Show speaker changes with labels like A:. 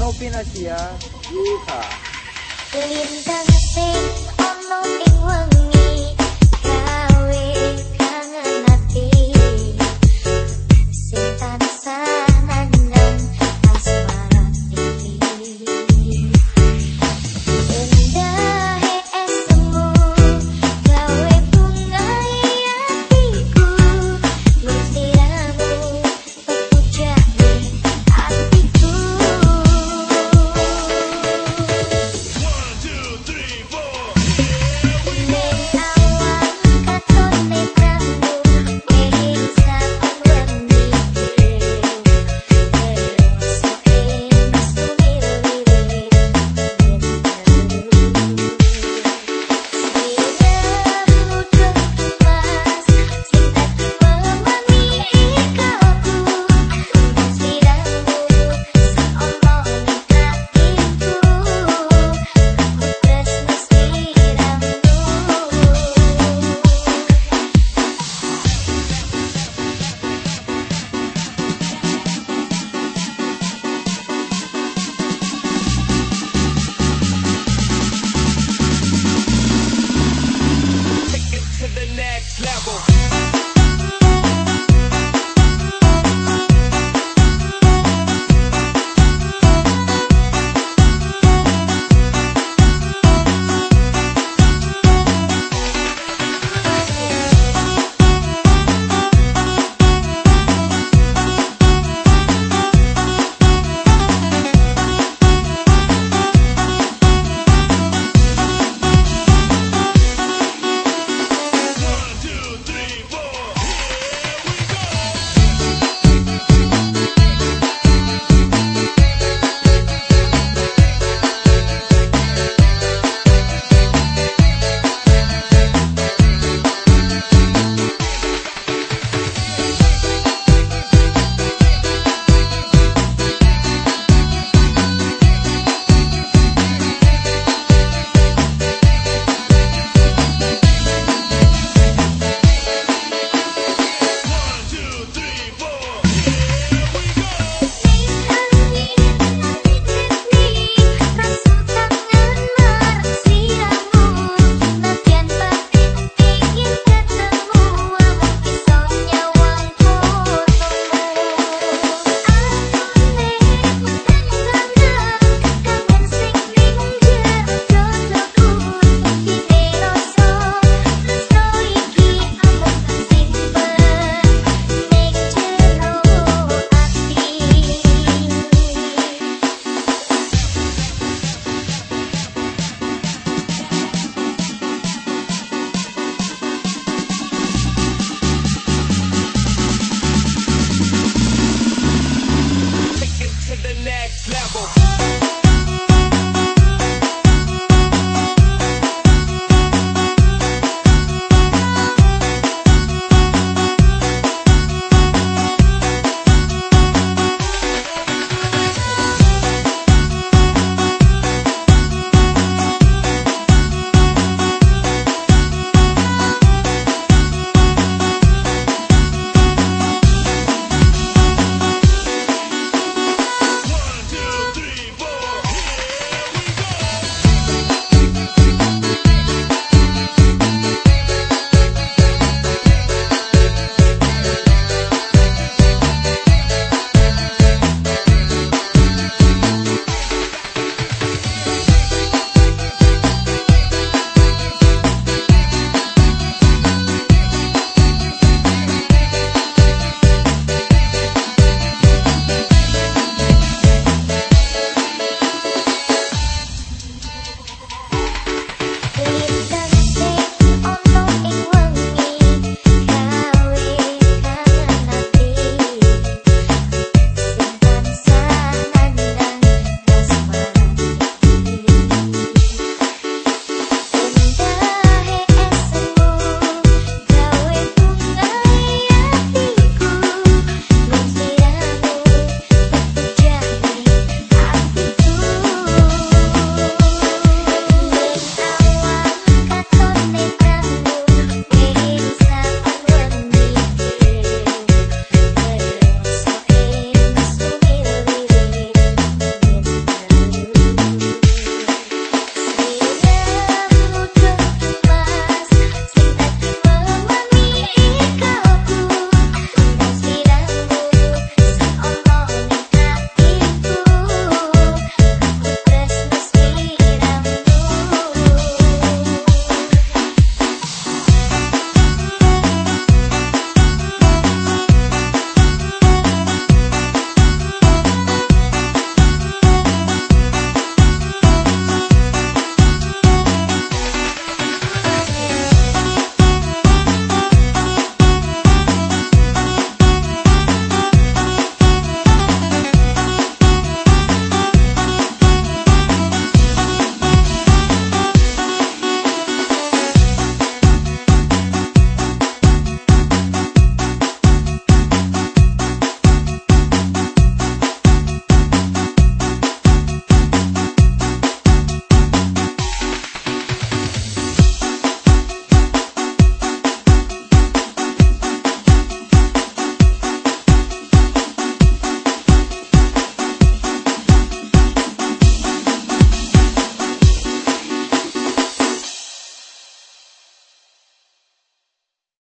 A: Novin Asia Yeehaw